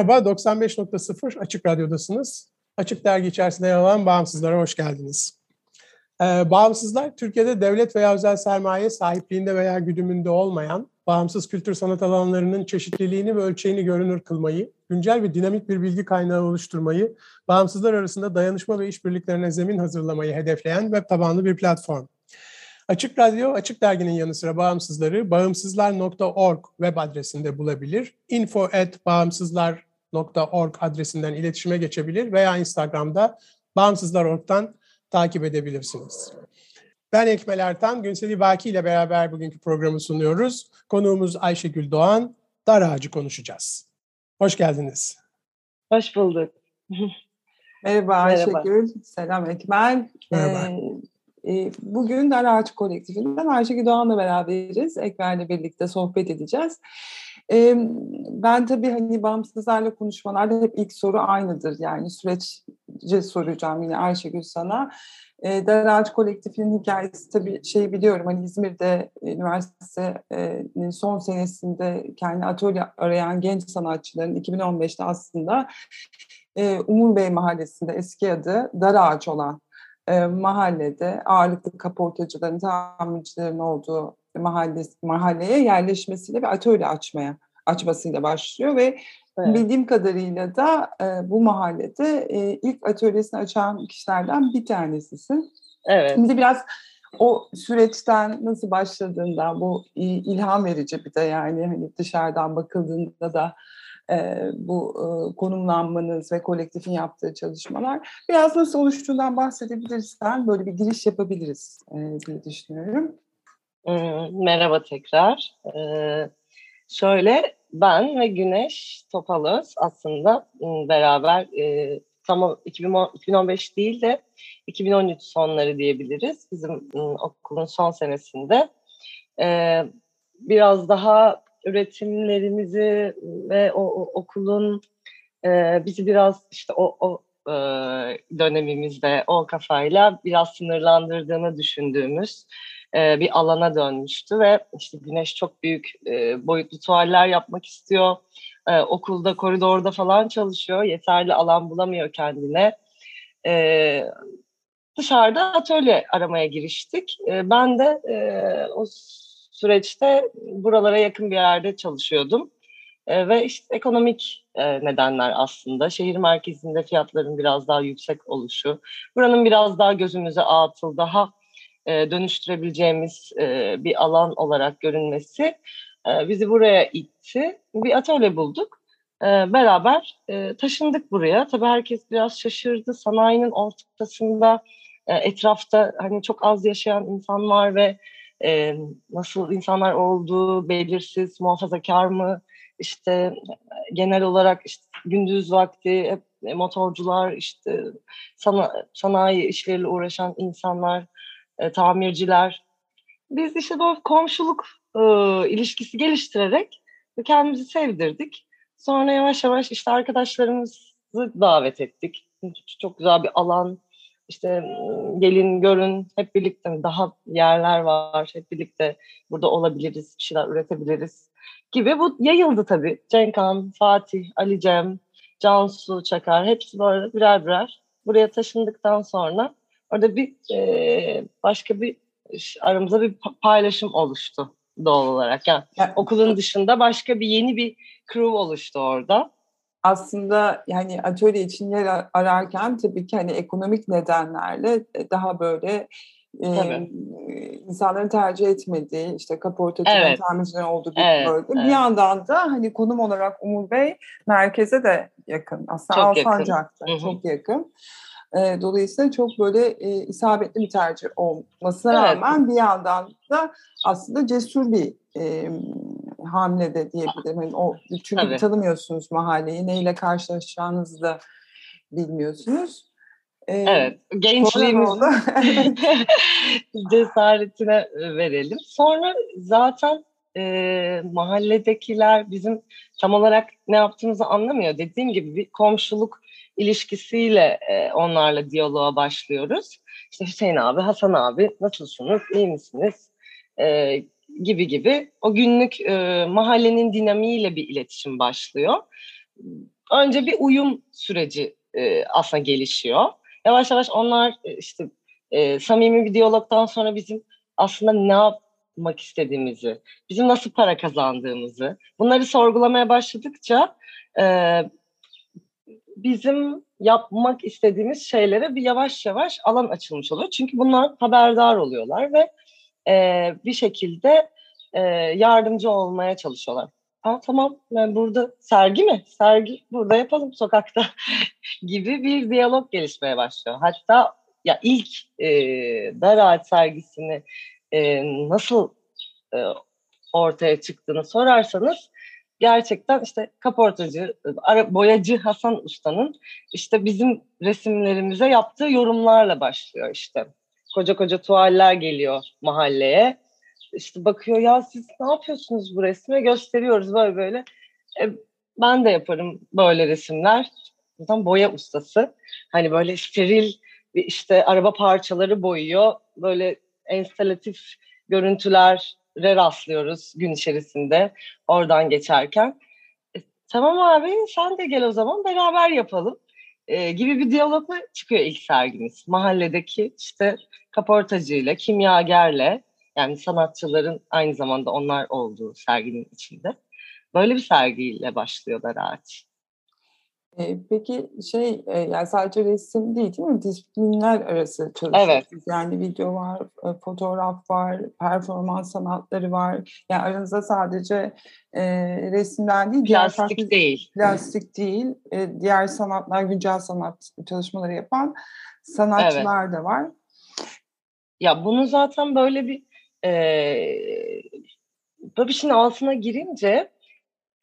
Merhaba, 95.0 Açık Radyo'dasınız. Açık Dergi içerisinde yer alan Bağımsızlara hoş geldiniz. Ee, bağımsızlar, Türkiye'de devlet veya özel sermaye sahipliğinde veya güdümünde olmayan, bağımsız kültür sanat alanlarının çeşitliliğini ve ölçeğini görünür kılmayı, güncel ve dinamik bir bilgi kaynağı oluşturmayı, bağımsızlar arasında dayanışma ve işbirliklerine zemin hazırlamayı hedefleyen web tabanlı bir platform. Açık Radyo, Açık Dergi'nin yanı sıra bağımsızları bağımsızlar.org web adresinde bulabilir. info at bağımsızlar.org adresinden iletişime geçebilir veya Instagram'da bağımsızlar.org'dan takip edebilirsiniz. Ben Ekmel Ertan, Günseli Baki ile beraber bugünkü programı sunuyoruz. Konuğumuz Ayşegül Doğan, dar ağacı konuşacağız. Hoş geldiniz. Hoş bulduk. Merhaba Ayşegül, selam Ekmel. Merhaba. Ee, Bugün Dar Ağaç Kolektifinden Ayşegül Doğan'la beraberiz. Ekber'le birlikte sohbet edeceğiz. Ee, Ben tabii hani bağımsızlarla konuşmalarda hep ilk soru aynıdır. Yani süreci soracağım yine Ayşegül sana. Ee, Dar Ağaç Kolektifinin hikayesi tabii şey biliyorum hani İzmir'de üniversitenin son senesinde kendi atölye arayan genç sanatçıların 2015'te aslında e, Umur Bey Mahallesi'nde eski adı Dar Ağaç olan e, mahallede ağırlıklı kaportacıların, tamircilerin olduğu mahalle, mahalleye yerleşmesiyle ve atölye açmaya açmasıyla başlıyor ve Evet. bildiğim kadarıyla da e, bu mahallede e, ilk atölyesini açan kişilerden bir tanesisin. Evet. Şimdi biraz o süreçten nasıl başladığından bu ilham verici bir de yani hani dışarıdan bakıldığında da e, bu e, konumlanmanız ve kolektifin yaptığı çalışmalar biraz nasıl oluştuğundan bahsedebilirsen böyle bir giriş yapabiliriz e, diye düşünüyorum. Hmm, Merhaba tekrar. Ee, şöyle ben ve Güneş Topalöz aslında hmm, beraber e, tam 2010 2015 değil de 2013 sonları diyebiliriz. Bizim hmm, okulun son senesinde e, biraz daha üretimlerimizi ve o, o okulun e, bizi biraz işte o, o e, dönemimizde o kafayla biraz sınırlandırdığını düşündüğümüz e, bir alana dönmüştü ve işte Güneş çok büyük e, boyutlu tuvaller yapmak istiyor. E, okulda koridorda falan çalışıyor. Yeterli alan bulamıyor kendine. Dışarıda atölye aramaya giriştik. Ben de o süreçte buralara yakın bir yerde çalışıyordum. Ve işte ekonomik nedenler aslında. Şehir merkezinde fiyatların biraz daha yüksek oluşu. Buranın biraz daha gözümüze atıl, daha e, dönüştürebileceğimiz e, bir alan olarak görünmesi e, bizi buraya itti. Bir atölye bulduk. Beraber taşındık buraya. Tabii herkes biraz şaşırdı. Sanayinin ortasında etrafta hani çok az yaşayan insan var ve nasıl insanlar olduğu belirsiz, muhafazakar mı? İşte genel olarak işte gündüz vakti hep motorcular, işte sana, sanayi işleriyle uğraşan insanlar, e, tamirciler. Biz işte bu komşuluk e, ilişkisi geliştirerek kendimizi sevdirdik. Sonra yavaş yavaş işte arkadaşlarımızı davet ettik. Çok güzel bir alan. İşte gelin görün hep birlikte daha yerler var. Hep birlikte burada olabiliriz, şeyler üretebiliriz gibi. Bu yayıldı tabii. Cenkhan, Fatih, Ali Cem, Cansu Çakar hepsi böyle birer birer buraya taşındıktan sonra orada bir e, başka bir aramızda bir paylaşım oluştu doğal olarak. Yani, yani okulun dışında başka bir yeni bir crew oluştu orada. Aslında yani atölye için yer ararken tabii ki hani ekonomik nedenlerle daha böyle e, insanların tercih etmediği işte kaportacı Evet. tamircilerin olduğu bir Evet, bölge. evet. Bir yandan da hani konum olarak Umur Bey merkeze de yakın. Aslında Çok yakın. Alsancak'ta çok yakın. E, dolayısıyla çok böyle e, isabetli bir tercih olmasına Evet. rağmen bir yandan da aslında cesur bir e, hamle de diyebilirim. Yani o, çünkü Tabii. tanımıyorsunuz mahalleyi, neyle karşılaşacağınızı da bilmiyorsunuz. E, Evet, gençliğimizin cesaretine verelim. Sonra zaten e, mahalledekiler bizim tam olarak ne yaptığımızı anlamıyor. Dediğim gibi bir komşuluk ilişkisiyle e, onlarla diyaloğa başlıyoruz. İşte Hüseyin abi, Hasan abi nasılsınız, iyi misiniz E, gibi gibi. O günlük e, mahallenin dinamiğiyle bir iletişim başlıyor. Önce bir uyum süreci e, aslında gelişiyor. Yavaş yavaş onlar e, işte e, samimi bir diyalogdan sonra bizim aslında ne yapmak istediğimizi, bizim nasıl para kazandığımızı bunları sorgulamaya başladıkça e, bizim yapmak istediğimiz şeylere bir yavaş yavaş alan açılmış oluyor. Çünkü bunlar haberdar oluyorlar ve e, bir şekilde e, yardımcı olmaya çalışıyorlar. Aa, tamam yani burada sergi mi? Sergi burada yapalım sokakta gibi bir diyalog gelişmeye başlıyor. Hatta ya ilk e, dar sergisini e, nasıl e, ortaya çıktığını sorarsanız gerçekten işte kaportacı, boyacı Hasan Usta'nın işte bizim resimlerimize yaptığı yorumlarla başlıyor işte. Koca koca tuvaller geliyor mahalleye. İşte bakıyor ya siz ne yapıyorsunuz bu resme gösteriyoruz böyle böyle. E, ben de yaparım böyle resimler. Zaten boya ustası. Hani böyle steril işte araba parçaları boyuyor. Böyle enstalatif görüntülere rastlıyoruz gün içerisinde oradan geçerken. E, tamam abi sen de gel o zaman beraber yapalım e, gibi bir diyalogla çıkıyor ilk sergimiz. Mahalledeki işte kaportacıyla, kimyagerle yani sanatçıların aynı zamanda onlar olduğu serginin içinde. Böyle bir sergiyle başlıyor Ağaç. Peki şey yani sadece resim değil değil mi? Disiplinler arası çalışıyorsunuz. Evet. Yani video var, e, fotoğraf var, performans sanatları var. Yani aranızda sadece e, resimler değil, diğer Plastik farklı- değil. plastik değil, e, diğer sanatlar, güncel sanat çalışmaları yapan sanatçılar da var. Ya bunu zaten böyle bir e, böyle bir şeyin altına girince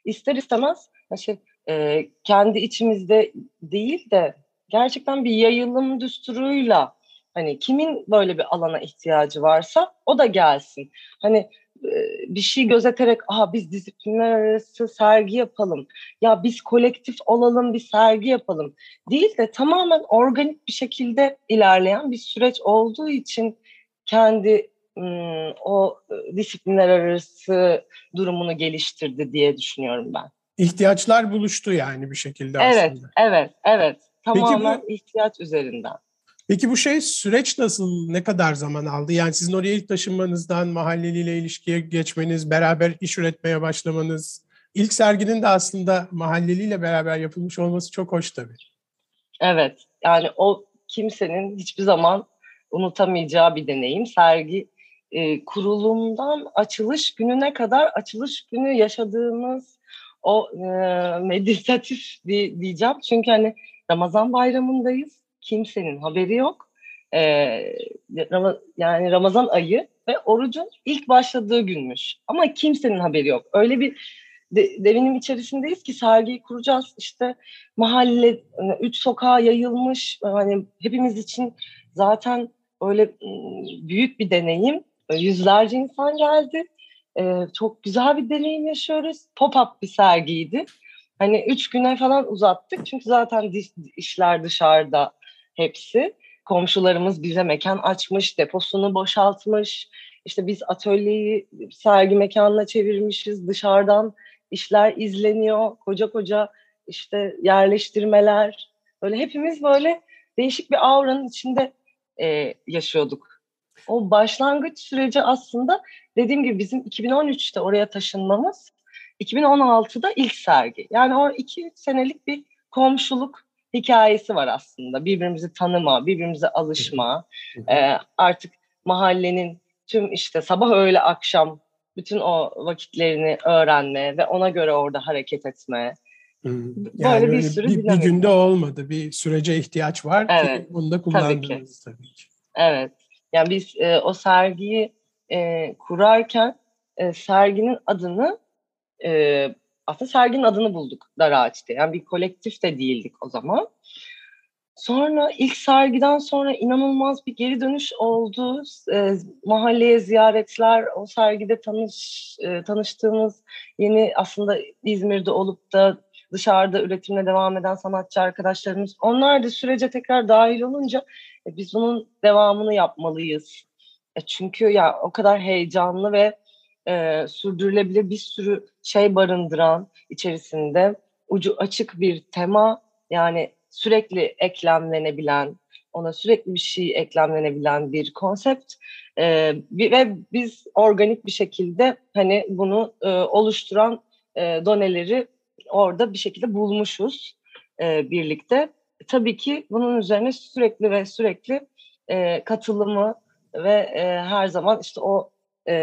ister istemez şey, e, kendi içimizde değil de gerçekten bir yayılım düsturuyla hani kimin böyle bir alana ihtiyacı varsa o da gelsin. Hani e, bir şey gözeterek aha biz disiplinler arası sergi yapalım. Ya biz kolektif olalım bir sergi yapalım. Değil de tamamen organik bir şekilde ilerleyen bir süreç olduğu için kendi o disiplinler arası durumunu geliştirdi diye düşünüyorum ben. İhtiyaçlar buluştu yani bir şekilde Evet, aslında. evet, evet. Peki bu- Tamamen ihtiyaç üzerinden. Peki bu şey süreç nasıl, ne kadar zaman aldı? Yani sizin oraya ilk taşınmanızdan mahalleliyle ilişkiye geçmeniz, beraber iş üretmeye başlamanız, ilk serginin de aslında mahalleliyle beraber yapılmış olması çok hoş tabii. Evet, yani o kimsenin hiçbir zaman unutamayacağı bir deneyim. Sergi e, kurulumdan açılış gününe kadar açılış günü yaşadığımız o e, meditatif bir diyeceğim. Çünkü hani Ramazan bayramındayız. Kimsenin haberi yok. E, yani Ramazan ayı ve orucun ilk başladığı günmüş. Ama kimsenin haberi yok. Öyle bir de, devinim içerisindeyiz ki sergiyi kuracağız. İşte mahalle hani üç sokağa yayılmış hani hepimiz için zaten öyle ım, büyük bir deneyim yüzlerce insan geldi Ee, çok güzel bir deneyim yaşıyoruz. Pop-up bir sergiydi. Hani üç güne falan uzattık. Çünkü zaten işler dışarıda hepsi. Komşularımız bize mekan açmış deposunu boşaltmış. İşte biz atölyeyi sergi mekanına çevirmişiz. Dışarıdan işler izleniyor. Koca koca işte yerleştirmeler. Böyle hepimiz böyle değişik bir auranın içinde e, yaşıyorduk. O başlangıç süreci aslında dediğim gibi bizim 2013'te oraya taşınmamız 2016'da ilk sergi. Yani o iki senelik bir komşuluk hikayesi var aslında. Birbirimizi tanıma, birbirimize alışma, e, artık mahallenin tüm işte sabah öğle akşam bütün o vakitlerini öğrenme ve ona göre orada hareket etme Yani böyle bir sürü bir, bir günde olmadı. Bir sürece ihtiyaç var evet, ki bunu da kullandınız tabii ki. Tabii ki. Evet. Yani biz e, o sergiyi e, kurarken e, serginin adını e, aslında serginin adını bulduk Dar Ağaç'ta. Yani bir kolektif de değildik o zaman. Sonra ilk sergiden sonra inanılmaz bir geri dönüş oldu. E, mahalleye ziyaretler, o sergide tanış e, tanıştığımız yeni aslında İzmir'de olup da dışarıda üretimle devam eden sanatçı arkadaşlarımız. Onlar da sürece tekrar dahil olunca biz bunun devamını yapmalıyız. E, çünkü ya o kadar heyecanlı ve e, sürdürülebilir bir sürü şey barındıran içerisinde ucu açık bir tema yani sürekli eklemlenebilen, ona sürekli bir şey eklemlenebilen bir konsept e, ve biz organik bir şekilde hani bunu e, oluşturan e, doneleri orada bir şekilde bulmuşuz e, birlikte. Tabii ki bunun üzerine sürekli ve sürekli e, katılımı ve e, her zaman işte o e,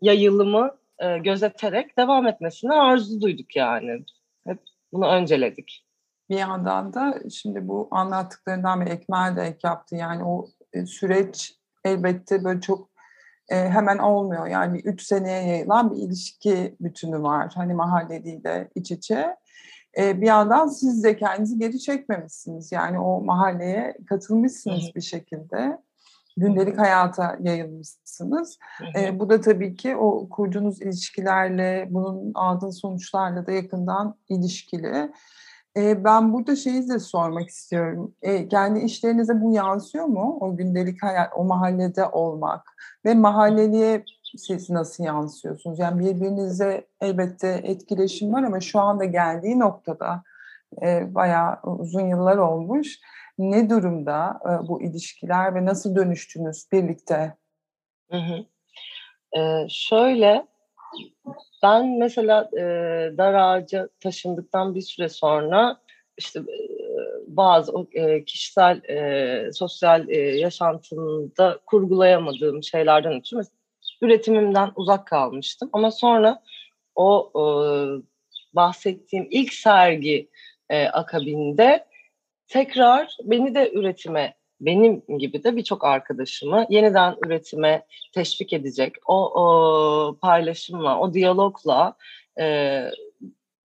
yayılımı e, gözeterek devam etmesini arzu duyduk yani. Hep bunu önceledik. Bir yandan da şimdi bu anlattıklarından bir Ekmel de ek yaptı. Yani o e, süreç elbette böyle çok e, hemen olmuyor. Yani üç seneye yayılan bir ilişki bütünü var. Hani mahalleliyle iç içe. E, bir yandan siz de kendinizi geri çekmemişsiniz. Yani o mahalleye katılmışsınız bir şekilde. Gündelik hayata yayılmışsınız. E, bu da tabii ki o kurduğunuz ilişkilerle, bunun aldığın sonuçlarla da yakından ilişkili. E, ben burada şeyi de sormak istiyorum. E, kendi işlerinize bu yansıyor mu? O gündelik hayat, o mahallede olmak ve mahalleliye siz nasıl yansıyorsunuz? Yani birbirinize elbette etkileşim var ama şu anda geldiği noktada e, bayağı uzun yıllar olmuş. Ne durumda e, bu ilişkiler ve nasıl dönüştünüz birlikte? Hı hı. Ee, şöyle ben mesela e, dar ağaca taşındıktan bir süre sonra işte e, bazı e, kişisel e, sosyal e, yaşantımda kurgulayamadığım şeylerden ötürü üretimimden uzak kalmıştım. Ama sonra o e, bahsettiğim ilk sergi e, akabinde tekrar beni de üretime benim gibi de birçok arkadaşımı yeniden üretime teşvik edecek o, o paylaşımla, o diyalogla e,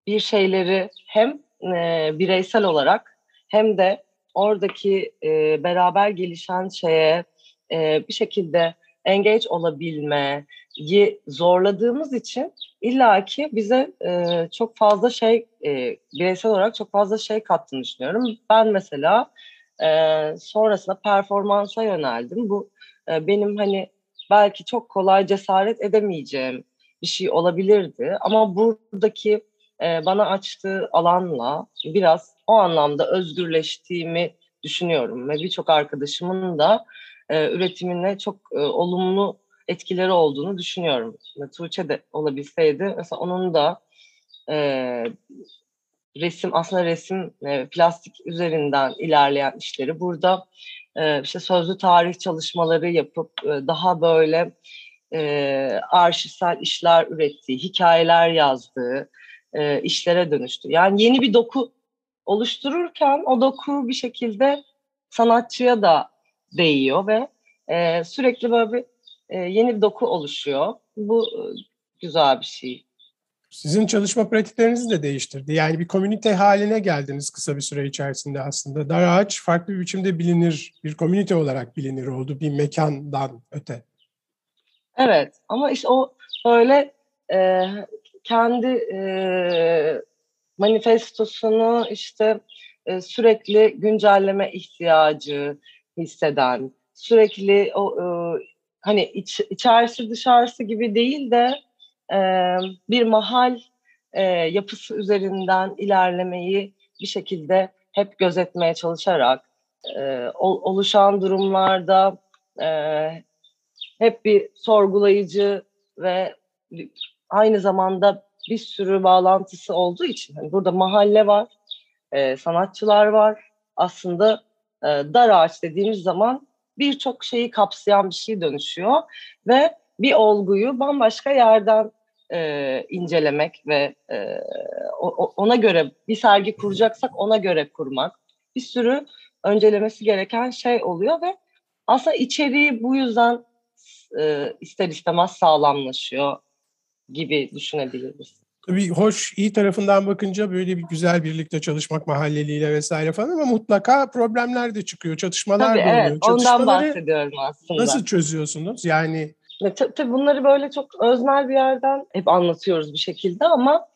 bir şeyleri hem e, bireysel olarak hem de oradaki e, beraber gelişen şeye e, bir şekilde engage olabilmeyi zorladığımız için illaki bize e, çok fazla şey e, bireysel olarak çok fazla şey kattığını düşünüyorum. Ben mesela e, sonrasında performansa yöneldim. Bu e, benim hani belki çok kolay cesaret edemeyeceğim bir şey olabilirdi. Ama buradaki e, bana açtığı alanla biraz o anlamda özgürleştiğimi düşünüyorum. Ve birçok arkadaşımın da e, üretimine çok e, olumlu etkileri olduğunu düşünüyorum. Tuğçe de olabilseydi mesela onun da e, resim aslında resim e, plastik üzerinden ilerleyen işleri burada e, işte sözlü tarih çalışmaları yapıp e, daha böyle e, arşivsel işler ürettiği, hikayeler yazdığı e, işlere dönüştü. Yani yeni bir doku oluştururken o doku bir şekilde sanatçıya da değiyor ve e, sürekli böyle bir e, yeni bir doku oluşuyor. Bu e, güzel bir şey. Sizin çalışma pratiklerinizi de değiştirdi. Yani bir komünite haline geldiniz kısa bir süre içerisinde aslında. Dar ağaç farklı bir biçimde bilinir, bir komünite olarak bilinir oldu bir mekandan öte. Evet ama işte o öyle e, kendi e, manifestosunu işte e, sürekli güncelleme ihtiyacı hisseden, sürekli o e, hani iç, içerisi dışarısı gibi değil de e, bir mahal e, yapısı üzerinden ilerlemeyi bir şekilde hep gözetmeye çalışarak e, oluşan durumlarda e, hep bir sorgulayıcı ve aynı zamanda bir sürü bağlantısı olduğu için hani burada mahalle var, e, sanatçılar var. Aslında e, dar ağaç dediğimiz zaman birçok şeyi kapsayan bir şey dönüşüyor ve bir olguyu bambaşka yerden e, incelemek ve e, ona göre bir sergi kuracaksak ona göre kurmak. Bir sürü öncelemesi gereken şey oluyor ve aslında içeriği bu yüzden e, ister istemez sağlamlaşıyor gibi düşünebiliriz. Tabii hoş, iyi tarafından bakınca böyle bir güzel birlikte çalışmak mahalleliyle vesaire falan ama mutlaka problemler de çıkıyor, çatışmalar tabii, da oluyor. Evet, ondan bahsediyorum aslında. Nasıl çözüyorsunuz? Yani Tabii bunları böyle çok öznel bir yerden hep anlatıyoruz bir şekilde ama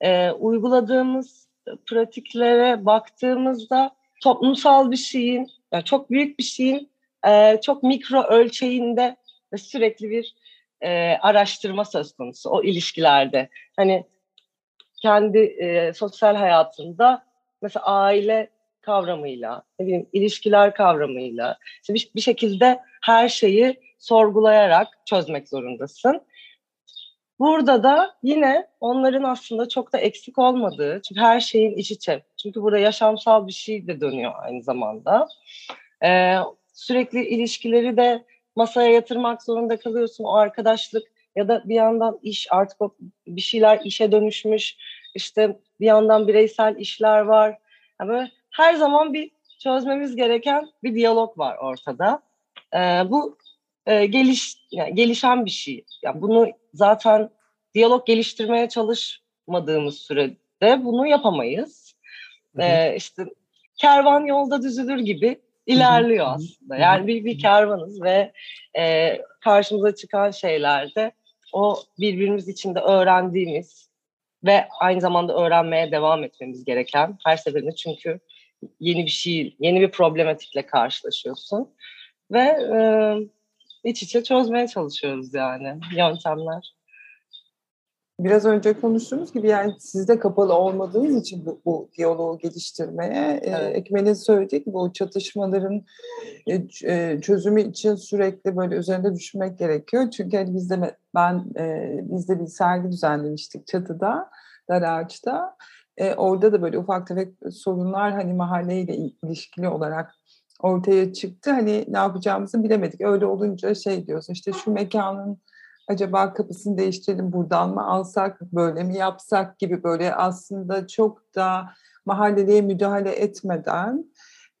e, uyguladığımız pratiklere baktığımızda toplumsal bir şeyin, yani çok büyük bir şeyin e, çok mikro ölçeğinde ve sürekli bir e, araştırma söz konusu o ilişkilerde. Hani kendi e, sosyal hayatında mesela aile kavramıyla, ne bileyim ilişkiler kavramıyla işte bir, bir şekilde her şeyi sorgulayarak çözmek zorundasın. Burada da yine onların aslında çok da eksik olmadığı, çünkü her şeyin iç içe. Çünkü burada yaşamsal bir şey de dönüyor aynı zamanda. Ee, sürekli ilişkileri de masaya yatırmak zorunda kalıyorsun. O arkadaşlık ya da bir yandan iş artık bir şeyler işe dönüşmüş. İşte bir yandan bireysel işler var. Yani her zaman bir çözmemiz gereken bir diyalog var ortada. Ee, bu e, geliş yani gelişen bir şey. Yani bunu zaten diyalog geliştirmeye çalışmadığımız sürede bunu yapamayız. Ee, işte kervan yolda düzülür gibi ilerliyor aslında. Yani bir, bir kervanız ve e, karşımıza çıkan şeylerde o birbirimiz içinde öğrendiğimiz ve aynı zamanda öğrenmeye devam etmemiz gereken her seferinde çünkü yeni bir şey, yeni bir problematikle karşılaşıyorsun ve e, iç içe çözmeye çalışıyoruz yani yöntemler. Biraz önce konuştuğumuz gibi yani siz de kapalı olmadığınız için bu, bu diyaloğu geliştirmeye evet. e, Ekmel'in söylediği gibi o çatışmaların e, çözümü için sürekli böyle üzerinde düşünmek gerekiyor. Çünkü hani bizde ben e, bizde bir sergi düzenlemiştik çatıda, dar ağaçta. E, orada da böyle ufak tefek sorunlar hani mahalleyle ilişkili olarak ortaya çıktı. Hani ne yapacağımızı bilemedik. Öyle olunca şey diyorsun işte şu mekanın acaba kapısını değiştirelim buradan mı alsak böyle mi yapsak gibi böyle aslında çok da mahalleliye müdahale etmeden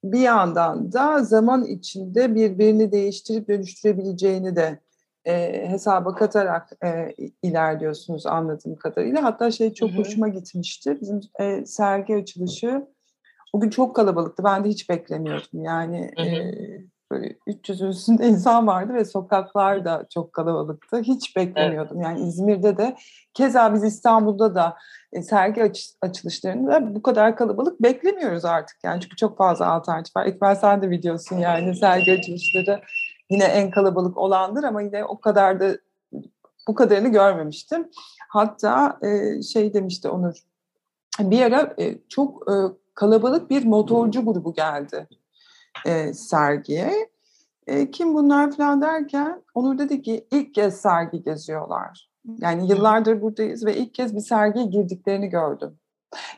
bir yandan da zaman içinde birbirini değiştirip dönüştürebileceğini de e, hesaba katarak e, ilerliyorsunuz anladığım kadarıyla. Hatta şey çok hı hı. hoşuma gitmişti. Bizim e, sergi açılışı o gün çok kalabalıktı. Ben de hiç beklemiyordum. Yani hı hı. E, böyle 300 üstünde insan vardı ve sokaklar da çok kalabalıktı. Hiç beklemiyordum. Yani İzmir'de de keza biz İstanbul'da da e, sergi aç, açılışlarında bu kadar kalabalık beklemiyoruz artık. Yani çünkü çok fazla alternatif var. İkbal sen de biliyorsun yani sergi açılışları yine en kalabalık olandır ama yine o kadar da bu kadarını görmemiştim. Hatta e, şey demişti Onur bir ara e, çok e, kalabalık bir motorcu grubu geldi e, sergiye. E, kim bunlar falan derken Onur dedi ki ilk kez sergi geziyorlar. Yani yıllardır buradayız ve ilk kez bir sergiye girdiklerini gördüm.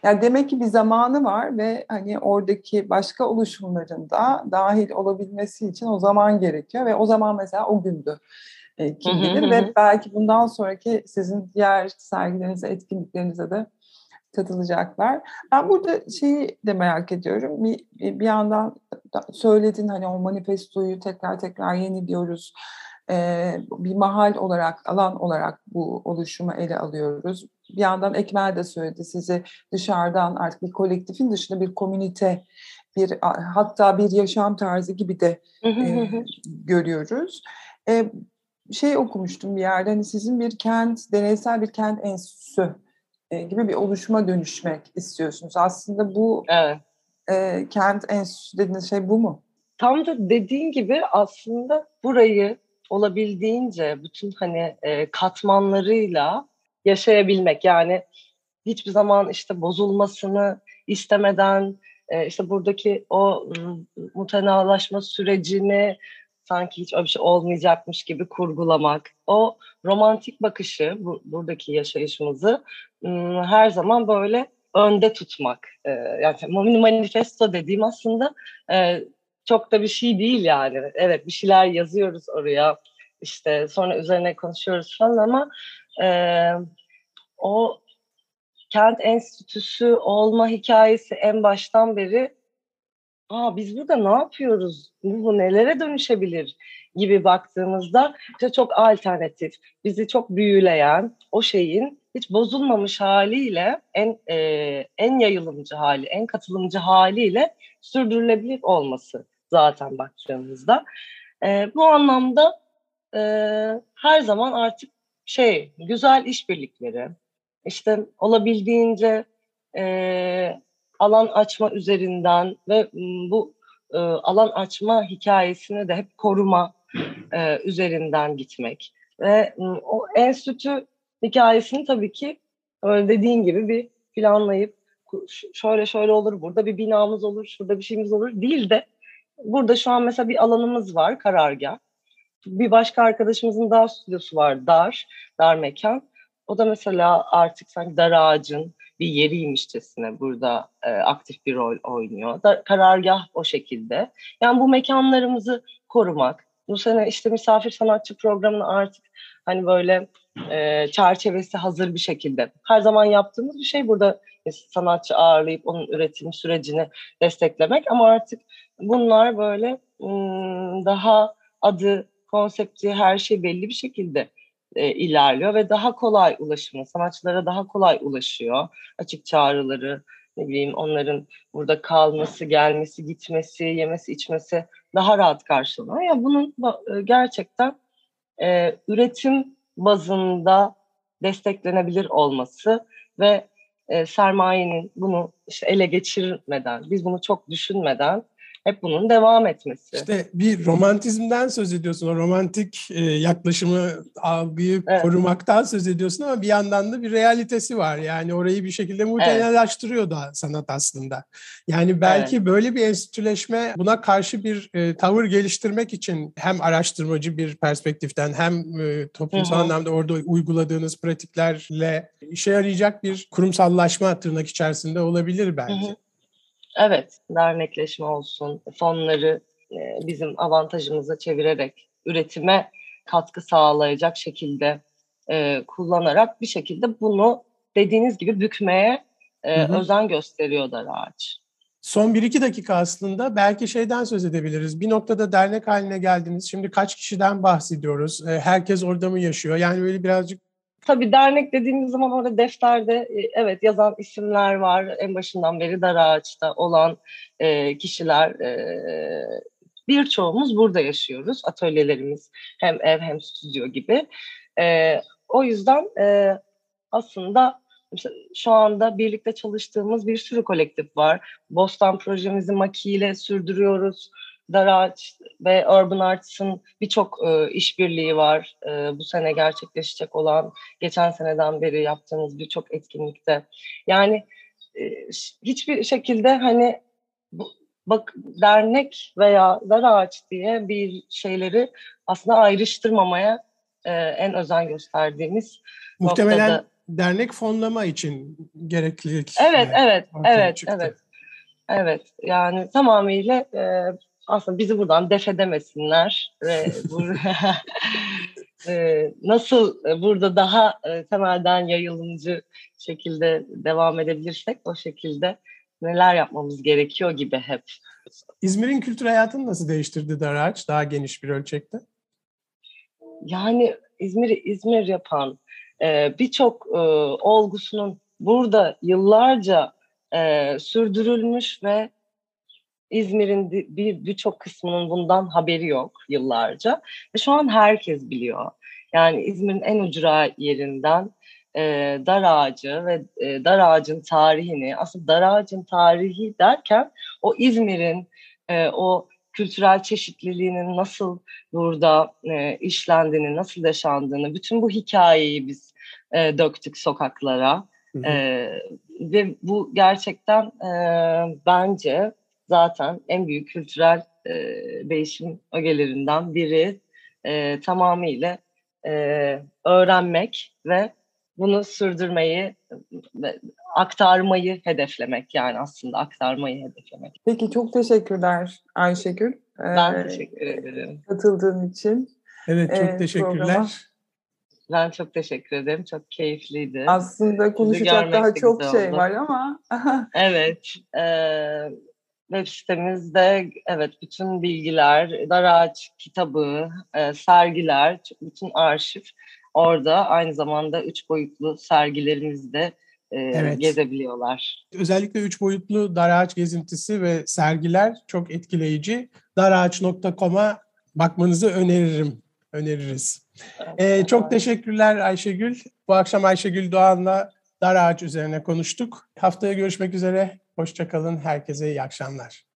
Yani demek ki bir zamanı var ve hani oradaki başka oluşumların da dahil olabilmesi için o zaman gerekiyor ve o zaman mesela o gündü. E, kim bilir ve belki bundan sonraki sizin diğer sergilerinize, etkinliklerinize de katılacaklar. Ben burada şeyi de merak ediyorum. Bir, bir yandan söyledin hani o manifestoyu tekrar tekrar yeniliyoruz. Ee, bir mahal olarak, alan olarak bu oluşumu ele alıyoruz. Bir yandan Ekmel de söyledi sizi dışarıdan artık bir kolektifin dışında bir komünite, bir hatta bir yaşam tarzı gibi de e, görüyoruz. E, şey okumuştum bir yerde hani sizin bir kent, deneysel bir kent enstitüsü gibi bir oluşuma dönüşmek istiyorsunuz. Aslında bu evet. e, kent enstitüsü dediğiniz şey bu mu? Tam da dediğin gibi aslında burayı olabildiğince bütün hani e, katmanlarıyla yaşayabilmek yani hiçbir zaman işte bozulmasını istemeden e, işte buradaki o mutenalaşma sürecini sanki hiç öyle bir şey olmayacakmış gibi kurgulamak. O romantik bakışı, bu, buradaki yaşayışımızı her zaman böyle önde tutmak. E, yani manifesto dediğim aslında e, çok da bir şey değil yani. Evet bir şeyler yazıyoruz oraya. işte sonra üzerine konuşuyoruz falan ama e, o kent enstitüsü olma hikayesi en baştan beri Aa, biz burada ne yapıyoruz? Bu, bu nelere dönüşebilir gibi baktığımızda işte çok alternatif, bizi çok büyüleyen o şeyin hiç bozulmamış haliyle en e, en yayılımcı hali, en katılımcı haliyle sürdürülebilir olması zaten baktığımızda. E, bu anlamda e, her zaman artık şey güzel işbirlikleri, işte olabildiğince e, alan açma üzerinden ve bu e, alan açma hikayesini de hep koruma e, üzerinden gitmek. Ve o enstitü hikayesini tabii ki öyle dediğin gibi bir planlayıp şöyle şöyle olur burada bir binamız olur şurada bir şeyimiz olur. Değil de burada şu an mesela bir alanımız var karargah. Bir başka arkadaşımızın daha stüdyosu var dar dar mekan. O da mesela artık sanki dar ağacın bir yeriymişçesine burada e, aktif bir rol oynuyor. Da, karargah o şekilde. Yani bu mekanlarımızı korumak. Bu sene işte misafir sanatçı programını artık hani böyle e, çerçevesi hazır bir şekilde. Her zaman yaptığımız bir şey burada sanatçı ağırlayıp onun üretim sürecini desteklemek. Ama artık bunlar böyle daha adı, konsepti, her şey belli bir şekilde e, ilerliyor ve daha kolay ulaşımı, sanatçılara daha kolay ulaşıyor. Açık çağrıları, ne bileyim onların burada kalması, gelmesi, gitmesi, yemesi, içmesi daha rahat karşılanıyor. Ya yani bunun e, gerçekten e, üretim bazında desteklenebilir olması ve e, sermayenin bunu işte ele geçirmeden, biz bunu çok düşünmeden hep bunun devam etmesi. İşte bir romantizmden söz ediyorsun. O romantik e, yaklaşımı, algıyı evet. korumaktan söz ediyorsun ama bir yandan da bir realitesi var. Yani orayı bir şekilde muhtemelaştırıyor evet. da sanat aslında. Yani belki evet. böyle bir enstitüleşme buna karşı bir e, tavır geliştirmek için hem araştırmacı bir perspektiften hem e, toplumsal Hı-hı. anlamda orada uyguladığınız pratiklerle işe yarayacak bir kurumsallaşma tırnak içerisinde olabilir belki. Hı-hı. Evet, dernekleşme olsun, fonları e, bizim avantajımıza çevirerek üretime katkı sağlayacak şekilde e, kullanarak bir şekilde bunu dediğiniz gibi bükmeye e, hı hı. özen gösteriyor dar ağaç. Son 1-2 dakika aslında belki şeyden söz edebiliriz. Bir noktada dernek haline geldiniz. Şimdi kaç kişiden bahsediyoruz? Herkes orada mı yaşıyor? Yani böyle birazcık Tabii dernek dediğimiz zaman orada defterde e, evet yazan isimler var. En başından beri dar ağaçta olan e, kişiler e, birçoğumuz burada yaşıyoruz. Atölyelerimiz hem ev hem stüdyo gibi. E, o yüzden e, aslında şu anda birlikte çalıştığımız bir sürü kolektif var. Bostan projemizi Maki ile sürdürüyoruz. Daraç ve Urban Arts'ın birçok e, işbirliği var. E, bu sene gerçekleşecek olan, geçen seneden beri yaptığımız birçok etkinlikte. Yani e, hiçbir şekilde hani bu, bak dernek veya dar ağaç diye bir şeyleri aslında ayrıştırmamaya e, en özen gösterdiğimiz Muhtemelen noktada. dernek fonlama için gereklilik. Evet, evet, evet, çıktı. evet. Evet, yani tamamıyla e, aslında bizi buradan def edemesinler ve e, nasıl e, burada daha e, temelden yayılımcı şekilde devam edebilirsek o şekilde neler yapmamız gerekiyor gibi hep. İzmir'in kültür hayatını nasıl değiştirdi Daraç daha geniş bir ölçekte? Yani İzmir'i İzmir yapan birçok olgusunun burada yıllarca sürdürülmüş ve İzmir'in bir birçok kısmının bundan haberi yok yıllarca. Ve şu an herkes biliyor. Yani İzmir'in en ucra yerinden e, dar ağacı ve e, dar ağacın tarihini, aslında dar ağacın tarihi derken o İzmir'in e, o kültürel çeşitliliğinin nasıl burada e, işlendiğini, nasıl yaşandığını, bütün bu hikayeyi biz e, döktük sokaklara. Hı hı. E, ve bu gerçekten e, bence zaten en büyük kültürel e, değişim ögelerinden biri e, tamamıyla e, öğrenmek ve bunu sürdürmeyi, aktarmayı hedeflemek yani aslında aktarmayı hedeflemek. Peki çok teşekkürler Ayşegül. Ben ee, teşekkür ederim. Katıldığın için. Evet çok e, teşekkürler. Programa. Ben çok teşekkür ederim. Çok keyifliydi. Aslında konuşacak daha çok şey oldu. var ama. evet. E, web sitemizde evet bütün bilgiler, dar ağaç kitabı, e, sergiler, bütün arşiv orada. Aynı zamanda üç boyutlu sergilerimizde e, evet. gezebiliyorlar. Özellikle üç boyutlu dar ağaç gezintisi ve sergiler çok etkileyici. Darağaç.com'a bakmanızı öneririm, öneririz. Evet, ee, çok teşekkürler Ayşegül. Bu akşam Ayşegül Doğan'la dar ağaç üzerine konuştuk. Haftaya görüşmek üzere. Hoşçakalın. Herkese iyi akşamlar.